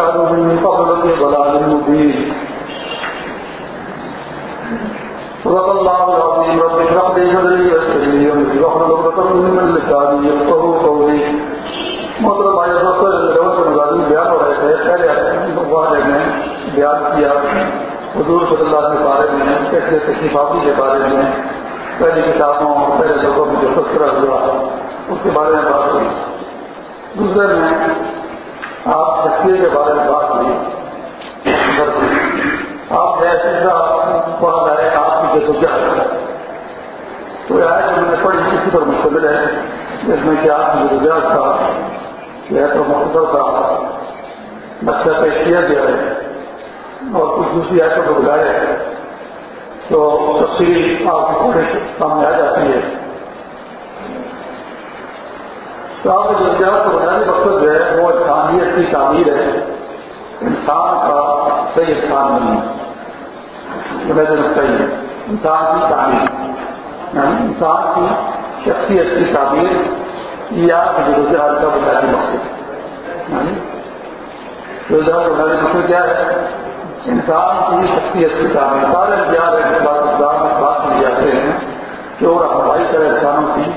كانوا من قبل في ضلال مبين صدق الله العظيم رب اشرح لي صدري ويسر لي امري واحلل عقدة من لساني يفقهوا قولي محترم بھائی صاحب کو لوگوں کے بیان ہو رہے تھے، پہلے والے نے بیان کیا۔ حضور صلی اللہ علیہ بارے میں پچھلے تشریفاتی کے بارے میں پہلی کتابوں اور پہلے لوگوں میں جو تذکرہ ہوا، اس کے بارے میں بات ہوئی دوسرے میں آپ تقسیم کے بارے میں بات کریں۔ آپ ایسے آپ پڑھ آپ کی جدوجہ تو یار جو میں نے پڑھی کسی پر مشتمل ہے۔ جس میں کہ آپ کی جدوجہد تھا یہ تو مختصر تھا۔ نقشہ پیش کیا گیا ہے۔ اور کچھ دوسری ایسوں کو بلایا ہے۔ تو تفصیل آپ کی پورے سامنے آ جاتی ہے۔ تو آپ کے کو بنانے مقصد جو ہے کی تعمیر ہے، انسان کا صحیح خان نہیں ہے۔ صحیح ہی انسان کی تعبیر یعنی انسان کی شخصیت کی تعبیر یا روزگار کا بنیادی مقصد روزگار کا بنیادی مقصد کیا ہے؟ انسان کی شخصیت کی تعمیر۔ سارے پیار ہے اسلام ساتھ لے جاتے ہیں کہ اور ہوائی کرے انسانوں کی۔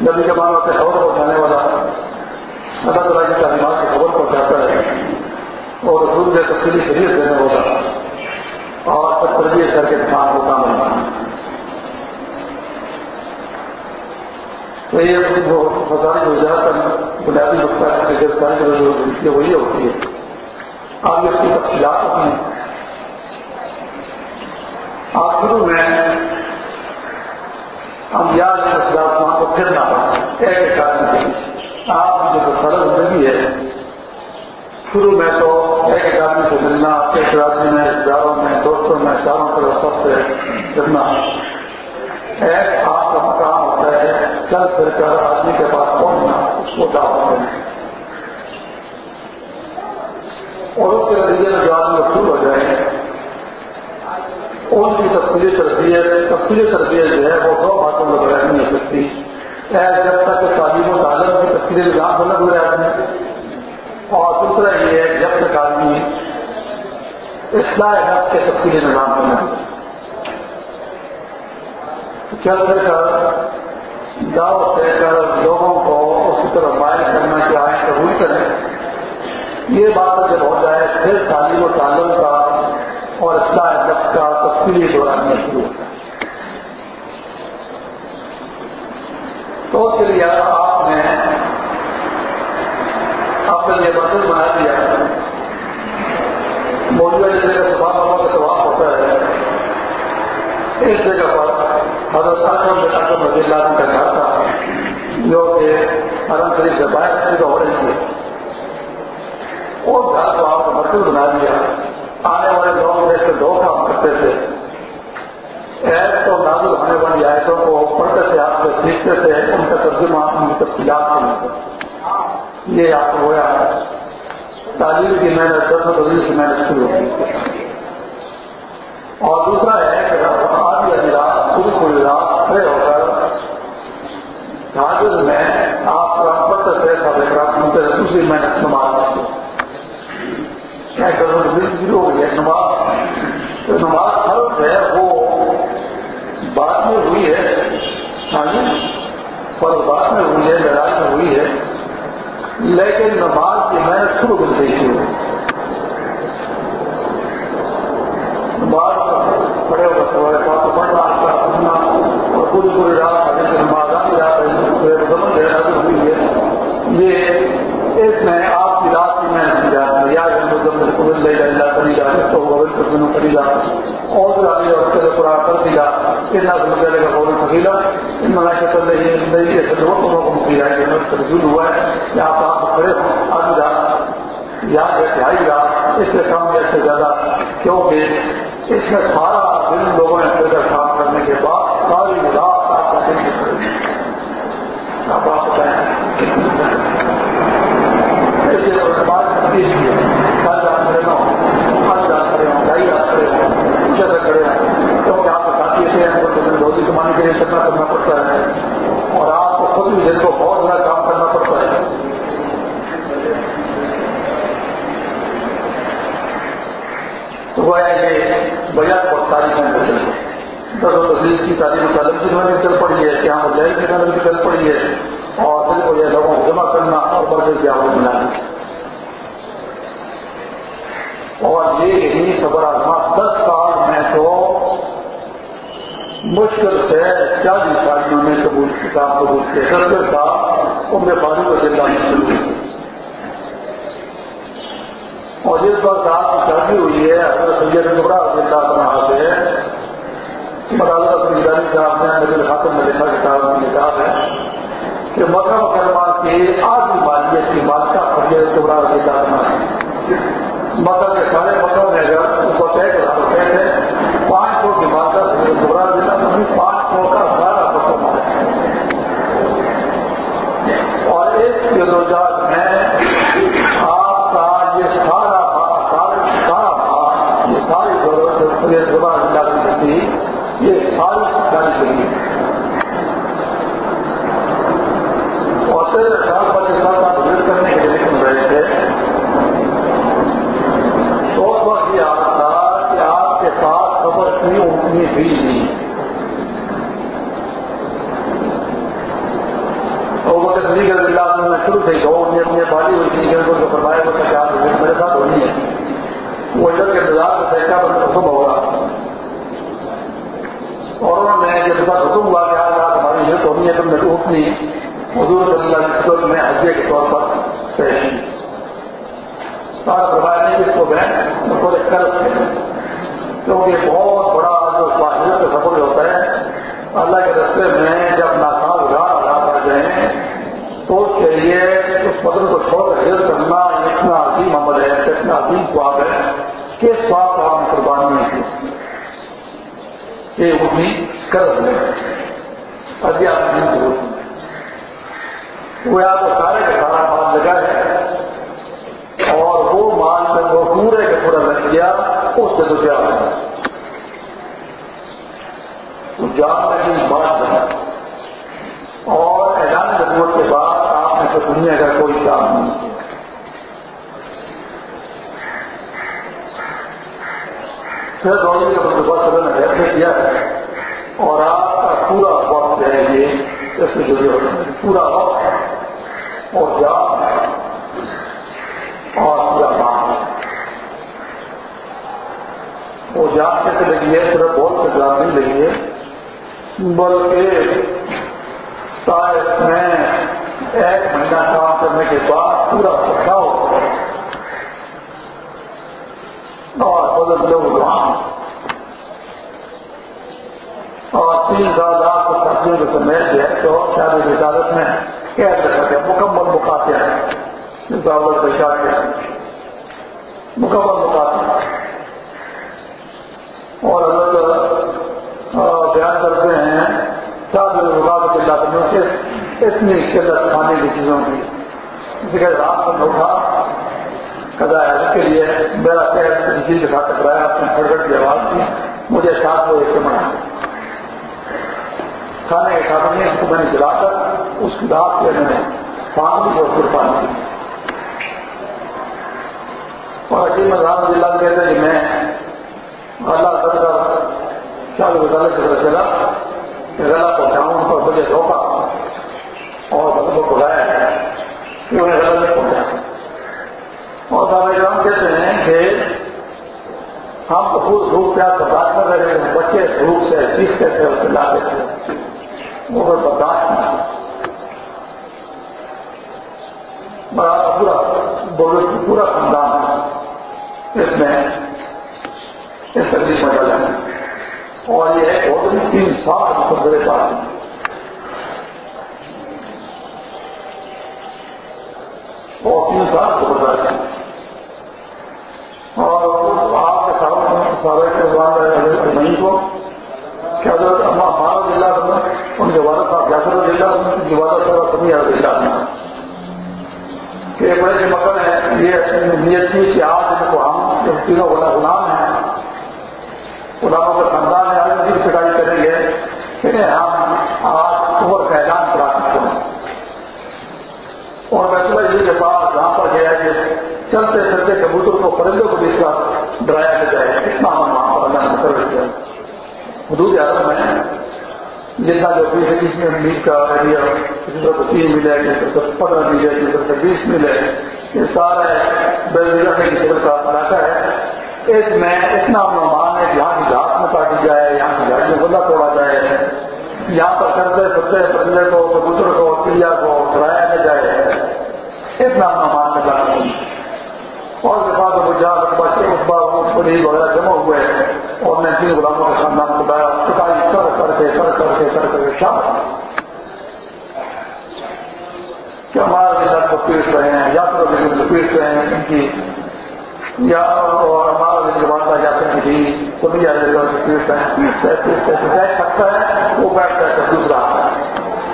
جب یہ زمانہ سے اور ہو جانے والا۔ اللہ تعالیٰ کی تعلیمات اور رسول کے تفصیلی شریف دینے ہوتا اور تک تربیت کر کے کام ہوتا ملتا تو یہ مسائل جو زیادہ تر بنیادی مسئلہ ہے گرفتاری کی ضرورت وہ وہی ہوتی ہے۔ آپ اس کی تفصیلات ہوتی ہیں۔ آپ شروع میں ہم یاد مسئلات وہاں کو پھر نہ ایک ایک آدمی آپ جو سرد زندگی ہے، شروع میں تو ایک آدمی سے ملنا ایک آدمی میں رشتے داروں میں، دوستوں میں چاروں طرف سب سے ملنا ایک آپ کا مقام ہوتا ہے چل پھر کر آدمی کے پاس پہنچنا، اس کو دعوت دینا۔ اور اس کے ذریعے جو آدمی مقبول ہو جائے، ان کی تفصیلی تربیت تفصیلی تربیت جو ہے، وہ دو باتوں میں بغیر نہیں ہو سکتی۔ جب تک تعلیم و تعلق کی تفصیلی نظام الگ ہو جاتے ہیں دوسرا یہ ہے جب تک آدمی اصلاح حق کے تفصیلی نظام میں جب کر دعوت دے کر لوگوں کو اس طرح طرف مائل کرنا کی آئیں قبول کریں، یہ بات جب ہو جائے، پھر تعلیم و تعلق کا اور اصلاح حق کا تفصیلی دوران میں شروع ہوتا ہے۔ تو اس کے لیے آپ نے نے یہ برتن بنا دیا موجودہ جیسے کا سباب بابا کا ہوتا ہے۔ اس جگہ پر حضرت صاحب شاخت رضی اللہ عنہ کا گھر تھا۔ جو کہ حرم شریف سے باہر جگہ ہو رہی تھی اور گھر کو آپ نے بنا دیا۔ آنے والے لوگ میں سے دو کام کرتے تھے۔ ایپ تو نازل ہونے والی آیتوں کو پڑھتے تھے، آپ کو سیکھتے تھے، ان کا ترجمہ، ان کی تفصیلات کو ملتے یہ آپ کو ہوا تعلیم کی محنت دس تدریس کی محنت شروع ہوگی اور دوسرا ہے کہ آج یا ملاپ پوری کو ملاپ کھڑے ہو کر حاضر میں آپ کا پتہ پیسہ دے کے دوسری محنت نماز شروع ہو گئی ہے نماز نماز فرض ہے وہ بعد میں ہوئی ہے۔ تعلیم فرض بعد میں ہوئی ہے، لڑائی میں ہوئی ہے۔ لیکن نماز کی میں چل پڑی ہے کہ ہم جائز کی تعلیم کی چل پڑی ہے۔ اور پھر کو یہ لوگوں کو جمع کرنا اور بڑے سے آواز ملانا اور یہ یہی صبر آزما دس سال میں تو مشکل سے چالیس شادیوں میں قبول کتاب قبول کیا۔ ستر سال ان میں پانی کو زندہ میں شروع ہوئی اور جس وقت آپ کی شادی ہوئی ہے، حضرت سید ٹکڑا زندہ بنا سے مدالت صاحب نے؟ نبی میں لکھا کتاب میں کتاب ہے کہ مکہ مکرمہ کے آدھی مالیت کی مالکہ فضیت ہے مکہ کے سارے مکوں میں اگر اس کو طے کرا پانچ سو کی مالکہ فضیت پانچ سو کا سارا مکہ مالا اور اس کے روزات میں آپ کا یہ سارا سارا سارا یہ ساری ضرورت زبان اللہ کی یہ ساری جاری کری اور تیرے سال پر کے ساتھ آپ وزٹ کرنے کے لیے نکل رہے تھے تو اس وقت یہ آپ تھا کہ آپ کے پاس خبر کی اتنی بھی نہیں اور وہ تصدیق کر اللہ نے شروع سے گاؤں نے اپنے بالی ہوئی تھی کہ کو فرمایا وہ کیا میرے ساتھ ہونی ہے وہ ادھر کے انتظار میں سیکا بند حکم ہوگا اور انہوں نے جب ساتھ حکم ہوا کہ آج رات ہماری ہیلت ہونی ہے حضور صلی اللہ علیہ وسلم میں حجے کے طور پر پیش ساتھ فرمایا نہیں اس کو میں اس کو ایک قرض کیونکہ بہت بڑا جو ہجرت کا سفر ہوتا ہے، اللہ کے رستے میں جب ناکام اگار ادا کر جائیں تو اس کے لیے اس پتھر کو چھوڑ کر ہجرت کرنا اتنا عظیم عمل ہے، اتنا عظیم خواب ہے کہ سواب آپ قربانی کی یہ اپنی قرض ہے ابھی آپ کی ضرورت وہ آپ کو سارے کا سارا مال لگا ہے اور وہ مال جب وہ پورے کا پورا لگ گیا، اس سے تو کیا ہوگا؟ تو جان لگی بات بنا اور اعلان ضرورت کے بعد آپ نے تو دنیا کا کوئی کام نہیں کیا۔ پھر دوڑنے کا بندوبست اللہ نے کیا ہے اور آپ کا پورا وقت ہے یہ اس میں جڑے پورا وقت اور جان اور پورا کام وہ جان کیسے لگی ہے، صرف بہت سے جان نہیں لگی ہے، بلکہ تاریخ میں ایک مہینہ کام کرنے کے بعد پورا پکا ہو اور بدل لوگ وہاں اور تین سال آپ کو سبزیوں کے سمیت ہے تو شادی کی عدالت میں کہہ رکھا گیا مکمل مکاتے ہیں دعوت پیشہ کے مکمل مکاتے اور حضرت بیان کرتے ہیں شادی رکاوٹ کے علاقے میں سے اتنی قلت کھانے کی چیزوں کی۔ اسی کہ رات کو دھوکھا کدا ہے اس کے لیے میرا پیر کسی کے ساتھ ٹکرایا اپنے کھڑکٹ کی آواز کی مجھے ساتھ وہ ایک بنا کھانے کے کھانا نہیں، اس کو میں نے جلا کر اس کی رات کے میں نے پانی اور پھر پانی کی اور عجیب مذہب مجھے لگ گیا تھا کہ میں اللہ کر کر چار وزارت سے پتا چلا؟ کہ غلط پہنچاؤں پر مجھے دھوکا۔ اور بدل کو بلایا کہ انہیں غلط نہیں پہنچا اور بابا جان کہتے ہیں کہ ہم خود دھوپ پیار برداشت کر رہے ہیں، بچے دھوپ سے چیختے تھے اس سے لاتے تھے وہ برداشت نہیں بڑا پورا پورا خاندان اس میں اس تکلیف میں ڈالا اور یہ ہے بہت تین سال میرے پاس اور تین سال کو بتا اور آپ کے ساتھ سارے نہیں کو کیا ہمارا ضلع ان کے والد صاحب یاسر ضلع ان کی والد صاحب سبھی ضلع کہ بڑے جو مکن ہے یہ نیت کی کہ آج ان کو ہم جب تینوں بڑا غلام ہیں، غلاموں کا خاندان ہے آج ان کی پٹائی کریں گے کہ ہم آج عمر کا اعلان کرا سکتے ہیں۔ اور میں سمجھ جی کے پاس جہاں پر گیا کہ چلتے چلتے کبوتر کو پرندوں کو بھی اس کا ڈرایا جائے، اتنا ہم وہاں پر اللہ نے کر حدود اعظم ہے جتنا جو بیس میں میٹ کا ایریا کسی کو تین ملے کسی کو پندرہ ملے کسی کو بیس ملے یہ سارا کی شکل کا علاقہ ہے اس میں اتنا مہمان ہے یہاں کی گھاس میں کاٹی جائے یہاں کی گھاٹ میں گلا توڑا جائے یہاں پر کرتے ستے پرندے کو کبوتر کو چڑیا کو چڑھایا نہ جائے اتنا مہمان میں جانا اور کے بعد وہ جا بچے اس بار پولیس وغیرہ جمع ہوئے اور میں تین غلاموں کا خاندان بتایا پٹائی کر کے کر کر کے کر کر کے شام کہ ہمارا دن کو پیٹ رہے ہیں، یا پھر دن کو پیٹ رہے ہیں، ان کی یا اور ہمارا دن کے بعد جا کر بھی سبھی آدمی پیٹ رہے ہیں۔ پیٹ سے پیٹ سے بیٹھ سکتا ہے، وہ بیٹھ جائے تو دوسرا۔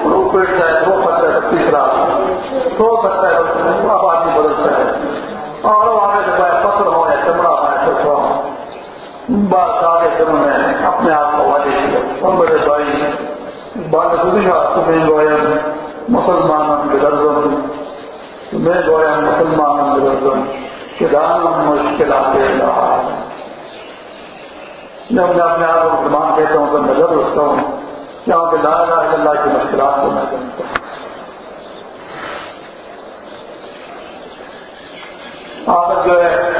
وہ پیٹ جائے تو سکتا ہے تو تیسرا۔ سو سکتا ہے تو اب آدمی بدلتا ہے۔ اور آگے سے پتھر ہو یا چمڑا ہو یا کچھ ہو۔ بس آگے دنوں میں کو والے بھائی بات سوچا تمہیں گویا مسلمان کے درجن تمہیں گویا مسلمان کے درجن کہ دان مشکلات جب میں اپنے آپ کو مسلمان کہتا ہوں تو نظر رکھتا ہوں۔ کیا کہ لا الہ الا اللہ کی مشکلات کو میں جانتا ہوں۔ آخر جو ہے،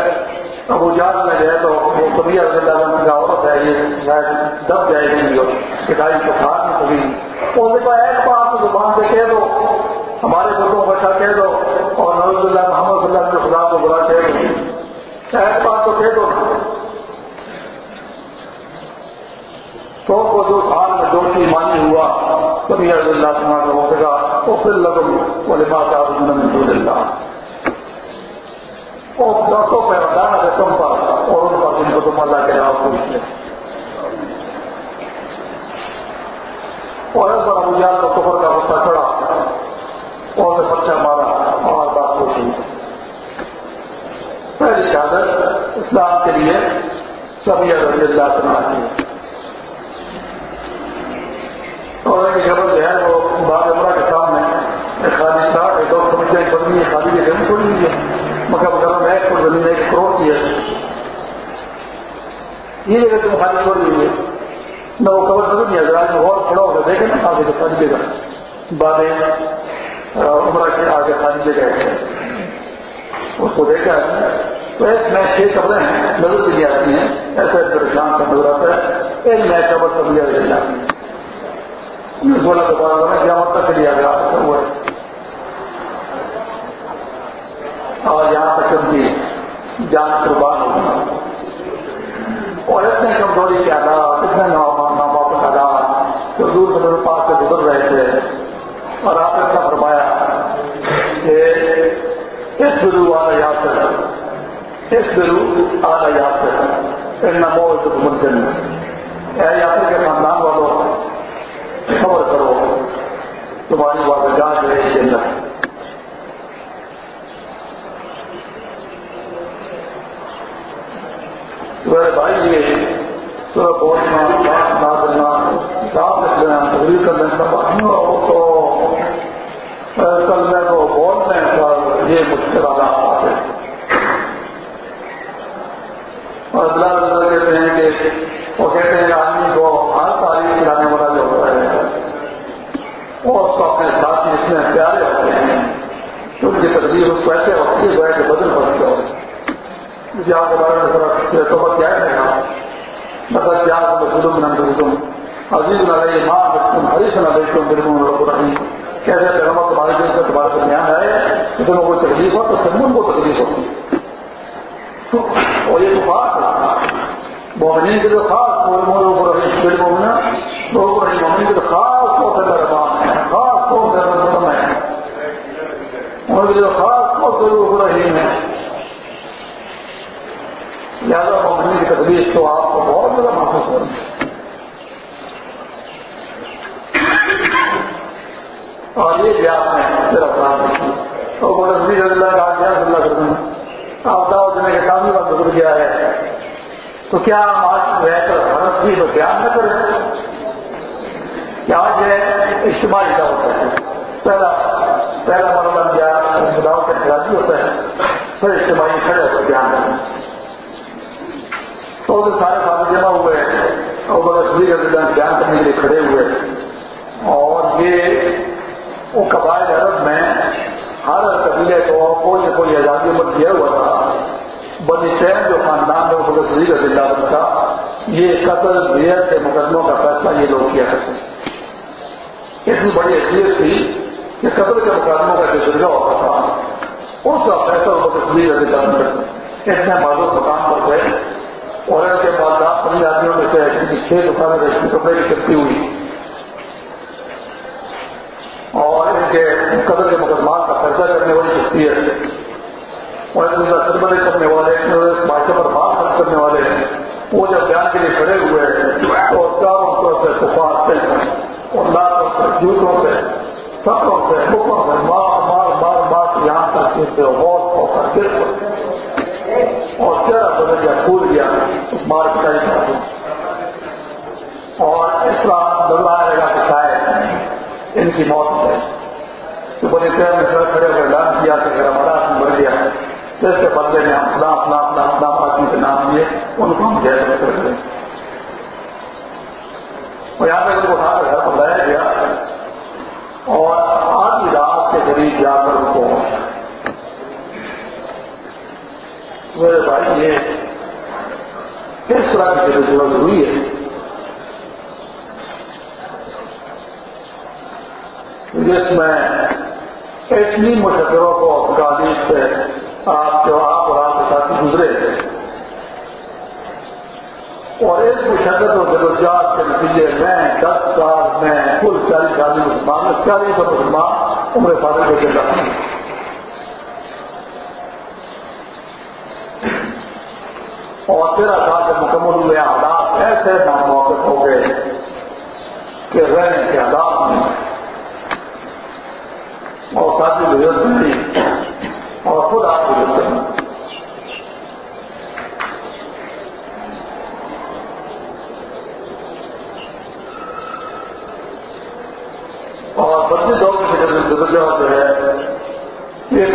ابو جان میں جو ہے تو کبھی رضی اللہ عنہ کا عورت ہے، یہ شاید دب جائے گی اور پٹائی کو کھا نہیں کبھی اس کو ایک بار بات زبان سے کہہ دو، ہمارے بچوں بچہ کہہ دو، اور نوز اللہ محمد صلی اللہ علیہ خدا کو برا کہہ دو۔ ایک بات تو کہہ دو۔ تو کو جو سال میں دو تین مانی ہوا کبھی رضی اللہ عنہ کا ہوگا گا تو پھر لگوں وہ لباس آپ اللہ۔ اور دسوں پہ بتانا ہے تم پر اور ان پر جن کو تم اللہ کے نام پوچھتے اور اس پر ابو جان کو کفر کا غصہ چڑھا اور نے بچہ مارا اور بات پوچھی پہلی شہادت اسلام کے لیے سبھی رضی اللہ سنا کی۔ اور ایک خبر جو ہے وہ بعد عمرہ کے سامنے خالی تھا ایک اور سمجھے بدنی خالی کے دن چھوڑی ہوئی ہے۔ مگر وغیرہ میں ایک زمین ایک کروڑ کی ہے۔ یہ جگہ تم خالی چھوڑ دیجیے نہ وہ کور بدل دیا جائے دیکھیں نا آگے سے خالی جگہ بعد عمرہ کے آگے خالی جگہ ہے۔ اس کو دیکھا ہے۔ تو ایک میں چھ کپڑے ہیں نظر بھی آتی ہیں۔ ایسے پریشان کا نظر آتا ہے۔ ایک میں کپڑ کر لیا جائے بولا دوبارہ کیا مطلب کے لیے آگے آپ وہ اور یہاں تک ان کی جان قربان ہوگی اور اتنے کمزوری کے آدھار اتنے ماں جو دور سے پاس سے گزر رہے تھے اور آپ نے فرمایا کہ اس گرو والا یاد کر اس گرو آدھا یاد کر ان نمو منزل اے یاتری کے خاندان والوں خبر کرو، تمہاری بات جان رہے جنت میرے بھائی، یہ تو بولنا لکھ لینا تقریر کر لینا تو کل کلمے کو بولنے پر یہ مشکلات آتے اور اللہ کہتے ہیں کہ وہ کہتے ہیں آدمی کو ہر تاریخ کھلانے والا جو ہوتا ہے وہ اس کو اپنے ساتھ میں اتنے پیارے ہوتے ہیں کہ ان کی تقریر اس کو ایسے ہوتی ہے کہ بدل پڑتے ہوتے جہاں کے بارے میں ذرا توبہ کیا ہے نا مطلب کیا ظلم نہ تم عزیز نہ رہے ماں تم ہریش نہ رہے کیسے پیغمبر تمہارے دل سے تمہارے درمیان ہے کہ تمہیں کوئی تکلیف ہو تو سب کو تکلیف ہوتی اور یہ تو بات ہے۔ مومنین کے جو خاص مومن مومنا لوگ رہی مومن کے جو خاص طور سے دربان ہے خاص طور سے مرم ہے ان کے جو خاص طور سے لوگ رہی ہیں۔ لہٰذا مومنین کی تکلیف تو آپ کو بہت زیادہ محسوس ہو رہی ہے۔ اور یہ بھی آپ نے صرف رام اور وہ رسمی اللہ کا آج اللہ کر دوں آپ دعوت دینے کے کام کا گزر گیا ہے۔ تو کیا ہم آج رہ کر حرف کی تو دھیان نہ کریں؟ کیا آج ہے اجتماعی دعوت ہے؟ پہلا پہلا مرحلہ کیا دعوت کا خرابی ہوتا ہے۔ پھر اجتماعی کھڑے ہو کر دھیان رکھیں تو سارے ساتھ جمع ہوئے اور بڑا تصویر دھیان کرنے کے لیے کھڑے ہوئے اور یہ وہ قبائل عرب میں ہر قبیلے کو کوئی نہ کوئی آزادی پر کیا ہوا تھا۔ بنی سین جو خاندان ہے وہ شریف رضی اللہ تھا یہ قتل بیت کے مقدموں کا فیصلہ یہ لوگ کیا کرتے اتنی بڑی حیثیت تھی کہ قتل کے مقدموں کا جو جرگا ہوتا تھا، اس کا فیصلہ وہ تصویر رضی اللہ کرتے اتنے معذور مقام پر تھے اور ان کے بعد آپ آدمیوں میں سے یعنی چھ دکانیں رشتے کپڑے کی کرتی ہوئی اور ان کے قدر کے مقدمات کا فیصلہ کرنے والی شخصیت اور ان کا سربرے کرنے والے بادشاہ پر بات خرچ کرنے والے وہ جب بیان کے لیے کھڑے ہوئے تو چاروں طور سے طوفان سے، اور لاکھوں سے جوتوں سے سپروں سے بکوں سے، مار مار مار مار یہاں تک سے غور ہو کر گر اور چہرہ بدل گیا پھول گیا اس مار پٹائی کا اور اسلام بدلا رہے گا کہ شاید ان کی موت ہے تو بڑے پیر میں سڑک کھڑے ہوئے اعلان کیا کہ اگر ہمارا آدمی بڑھ گیا ہے، تو اس کے بدلے میں ہم اپنا اپنا اپنا اپنا آدمی جی کے نام لیے، ان کو ہم جیل میں کر دیں۔ اور یہاں تک ان کو اٹھا کر گھر پر لایا گیا۔ اور آدھی رات کے قریب جا کر ان کو میرے بھائی، یہ کس طرح کی ضرورت ہوئی ہے جس میں اتنی مشکلوں کو تعلیم سے آپ جو آپ اور آپ کے ساتھ گزرے۔ اور اس مشقت اور جدوجہد کے نتیجے میں دس سال میں کل چالیس آدمی مسلمان چالیس اور مسلمان عمر فاضل کو چل رہا اور تیرہ سال کے مکمل ہوئے حالات ایسے ناموقف ہو گئے کہ رہنے کے حالات میں اور ساتھی ضرورت نہیں اور خود آپ کو کرنا اور بچے دور میں ضرورت جو ہے یہ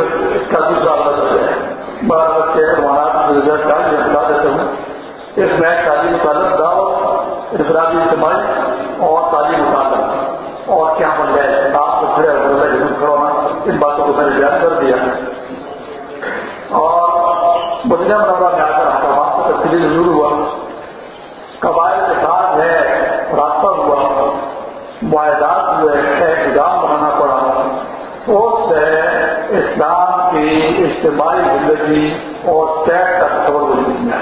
کافی سال بچے ہے بارہ بچے ہمارا رزلٹ کا یہ بتا دیتا ہوں اس میں تعلیم متعلق دعوت انفرادی اجتماعی اور تعلیم متعلق اور کیا بن جائے آپ کو کھڑے کھڑا ہونا ان باتوں کو میں نے بیان کر دیا اور مدینہ مربع میں آ کر احکامات کا تفصیلی ضرور ہوا قبائل کے ساتھ ہے رابطہ ہوا معاہدات ہوئے انتظام بنانا پڑا اس سے اسلام کی اجتماعی زندگی اور ٹیک کا تصور کو زندگی میں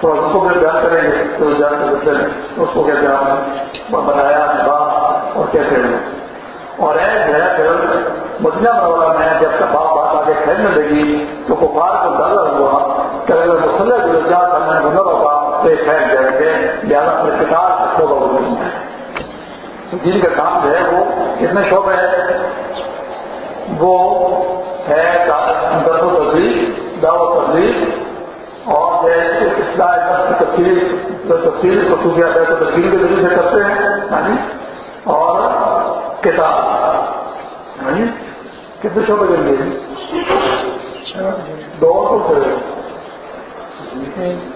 تو اس کو بھی بیان کریں گے تو جان کے اس کو کیسے ہم بنایا نظام اور کیسے اور ایک ہے پھر مدینہ مرورہ میں جب تک باپ بات آگے پھیلنے لگی تو کفار کو ڈر ہوا کہ اگر مسلح جو جا کرنا ہنر ہوگا تو پھیل جائیں گے لہٰذا اپنے کتاب ہوگا وہ جن کا کام جو ہے وہ کتنے شعبے ہے وہ ہے درد و تدریس دعوت تدریس اور اصلاح تفصیل جو تفصیل کو سوکھا جائے تو تفصیل کے ذریعے سے کرتے ہیں ہاں جی؟ اور کتاب ہاں جی؟ کتنے شعبے دیں گے دو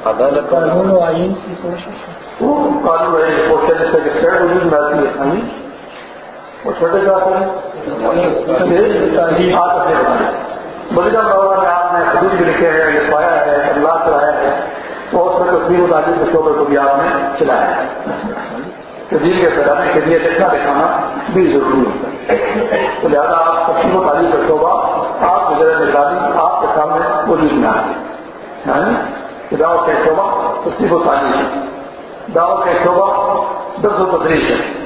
عدالت قانون و آئین کی کوشش۔ قانون آئین کی کوشش جس سے اسٹیٹ وجود میں آتی ہے وہ چھوٹے جاتے ہیں یعنی مدینہ بابا میں آپ نے حدود بھی لکھے ہیں، یہ پایا ہے، اللہ چلایا ہے، تو اس میں تصویر و تعلیم کے شعبے کو بھی آپ نے چلایا ہے۔ تجیل کے پھیلانے کے لیے دیکھنا دکھانا بھی ضروری ہوتا ہے۔ تو لہٰذا آپ تصویر و تعلیم کا شعبہ، آپ کی ذرا نکالی آپ کے سامنے وجود میں آئے۔ یعنی کتاب کے شعبہ تصریف و تعلیم ہے۔ دعوت کا شعبہ درس و تدریس ہے۔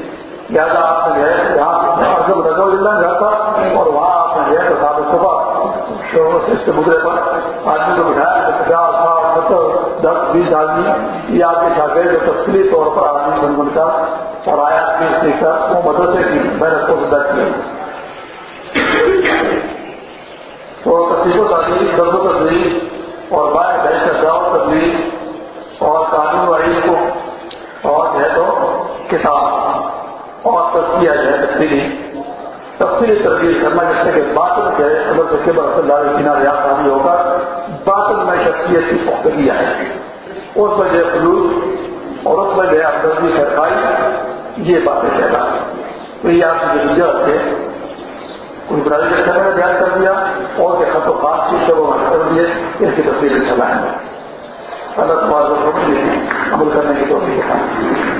لہٰذا آپ نے جو ہے، یہاں رضا اللہ گھر تھا اور وہاں آپ نے جو ہے صاحب صبح شعبہ سے اس کے مدرے پر آدمی کو بٹھایا کہ پچاس، ساٹھ، ستر، دس، بیس آدمی یہ آپ کے شاگرد جو تفصیلی طور پر آدمی بن بن کا اور آیا اس کا وہ مدرسے کی محنت کو درج کیا۔ تو تصدیق و تعلیم درد و تصویر اور بائیں بھائی کا دعوت تصویر اور قانون وائی کو اور جو ہے تو کتاب۔ اور تفصیل جو ہے تفصیلی تفصیلی تبدیل کرنا جس سے کہ باطل جو ہے اگر تو کے بعد اللہ کنا ریاض شامل ہوگا۔ باطل میں شخصیت کی پختگی آئے گی۔ اس میں جو ہے خلوص اور اس میں جو ہے افدردی سرکاری یہ باتیں کہنا تو یہ آپ کی جو ہے کوئی برائی کے سمے میں بیان کر دیا اور کہ خط و خاص کی شب و کر دیے، اس کی تفصیل چلائیں گے اللہ تمہارے عمل کرنے کی توفیق ہے